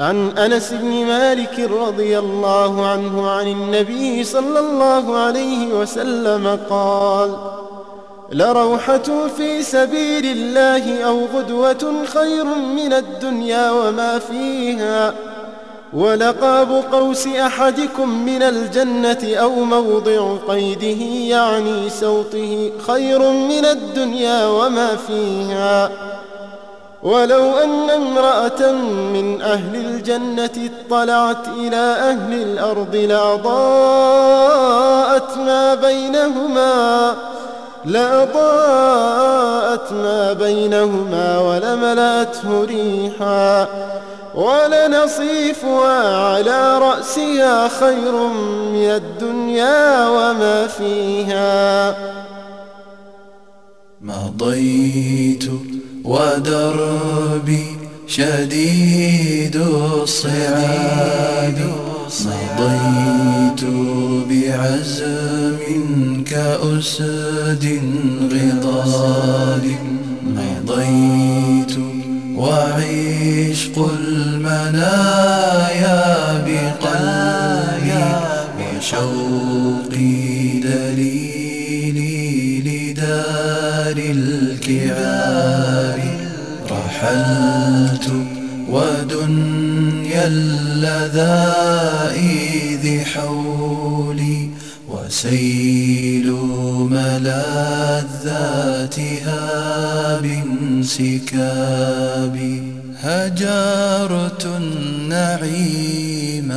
عن أنس بن مالك رضي الله عنه عن النبي صلى الله عليه وسلم قال لروحة في سبيل الله أو غدوة خير من الدنيا وما فيها. ولقاب قوس أحدكم من الجنة أو موضع قيده يعني سوطه خير من الدنيا وما فيها. ولو أن امرأة من أهل الجنة اطلعت إلى أهل الأرض لأضاءت ما بينهما لأضاءت ما بينهما ولملأته ريحا ولنصيفها على رأسها خير من الدنيا وما فيها. مضيت ودربي شديد الصعاب مضيت بعزم كأسد غضاب مضيت وعشق المنايا بقلبي وشوقي دليلي لدار الكعاب رحلت ودنيا اللذائذ حولي وسيل ملذاتها بانسكابي. هجرت النعيم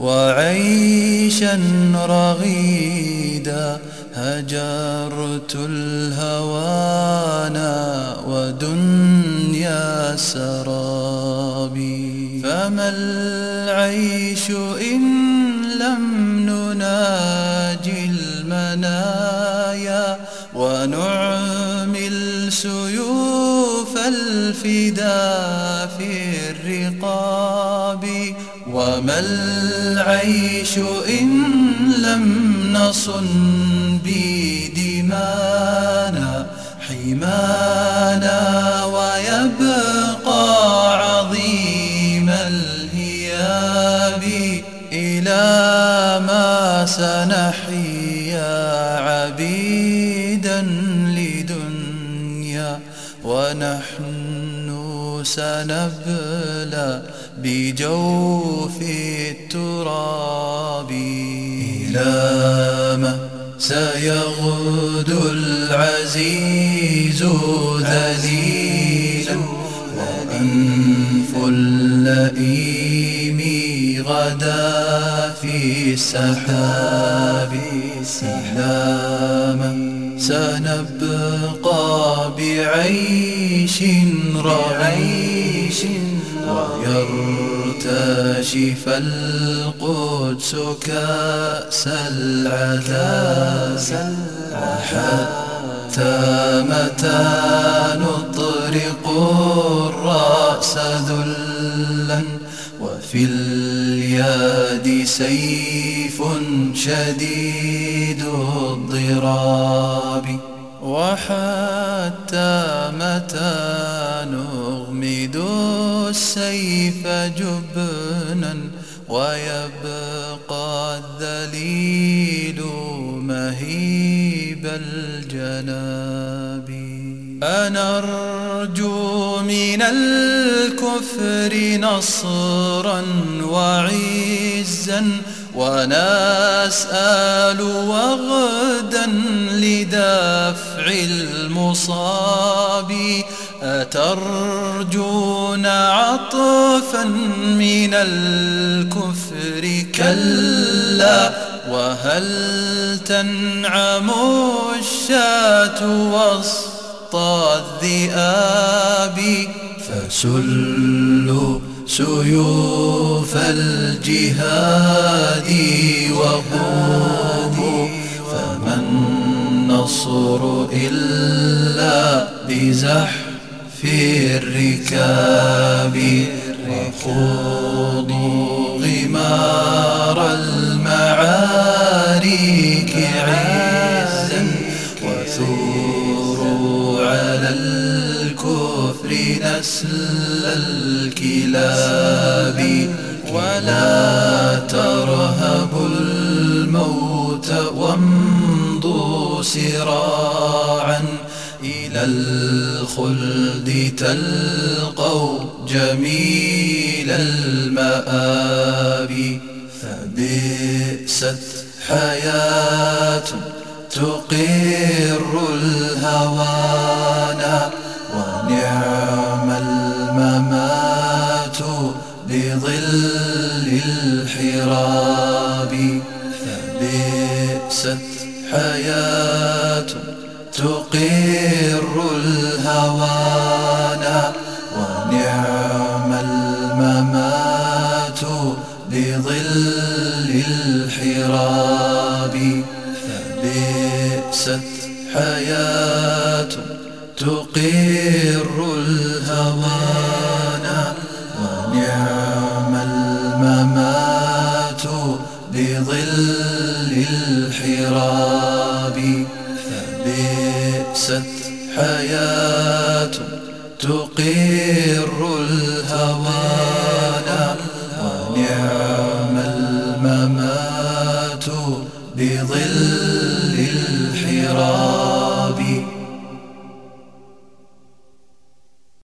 وعيشا رغيدا. هجرت الهوانا ودنيا سرابي فما العيش إن لم نناجي المنايا ونعمل سيوف الفدا في الرقاب. وما العيش إن لم نصن بدمانا حمانا عبيدا لدنيا ونحن سنبلى بجوف التراب إلى ما سيغدو العزيز ذليلا وأنف اللئيم غدا في السحاب سلاما سنبقى بعيش رعيش ويرتشف القدس كأس العذاب حتى متى نطرق الرأس ذلا وفي اليد سيف شديد الضراب وحتى متى نغمد السيف جبنا ويبقى الذليل مهيب الجناب. أنرجو من الكفر نصرا وعزا ونسأل وغدا لدفع المصاب. أترجون عطفا من الكفر؟ كلا. وهل تنعم الشاة وسط الذئاب؟ فسلوا سيوف الجهاد وقوموا فما النصر إلا بزحف الركاب. وخوضوا غمار المعارك عزا وثوروا على الكفر نسل الكلاب ولا ترهبوا الموت وامضوا سراعا إلى الخلد تلقوا جميل المآب فبئست حياة تقر الهوانا ونعم الممات بظل الحراب فبئست حياة تقر الهوانا ونعم الممات بظل الحراب فبئست حياة تقر الهوانا ونعم الممات بظل الحراب فبئست حياة تقر الهوانا ونعم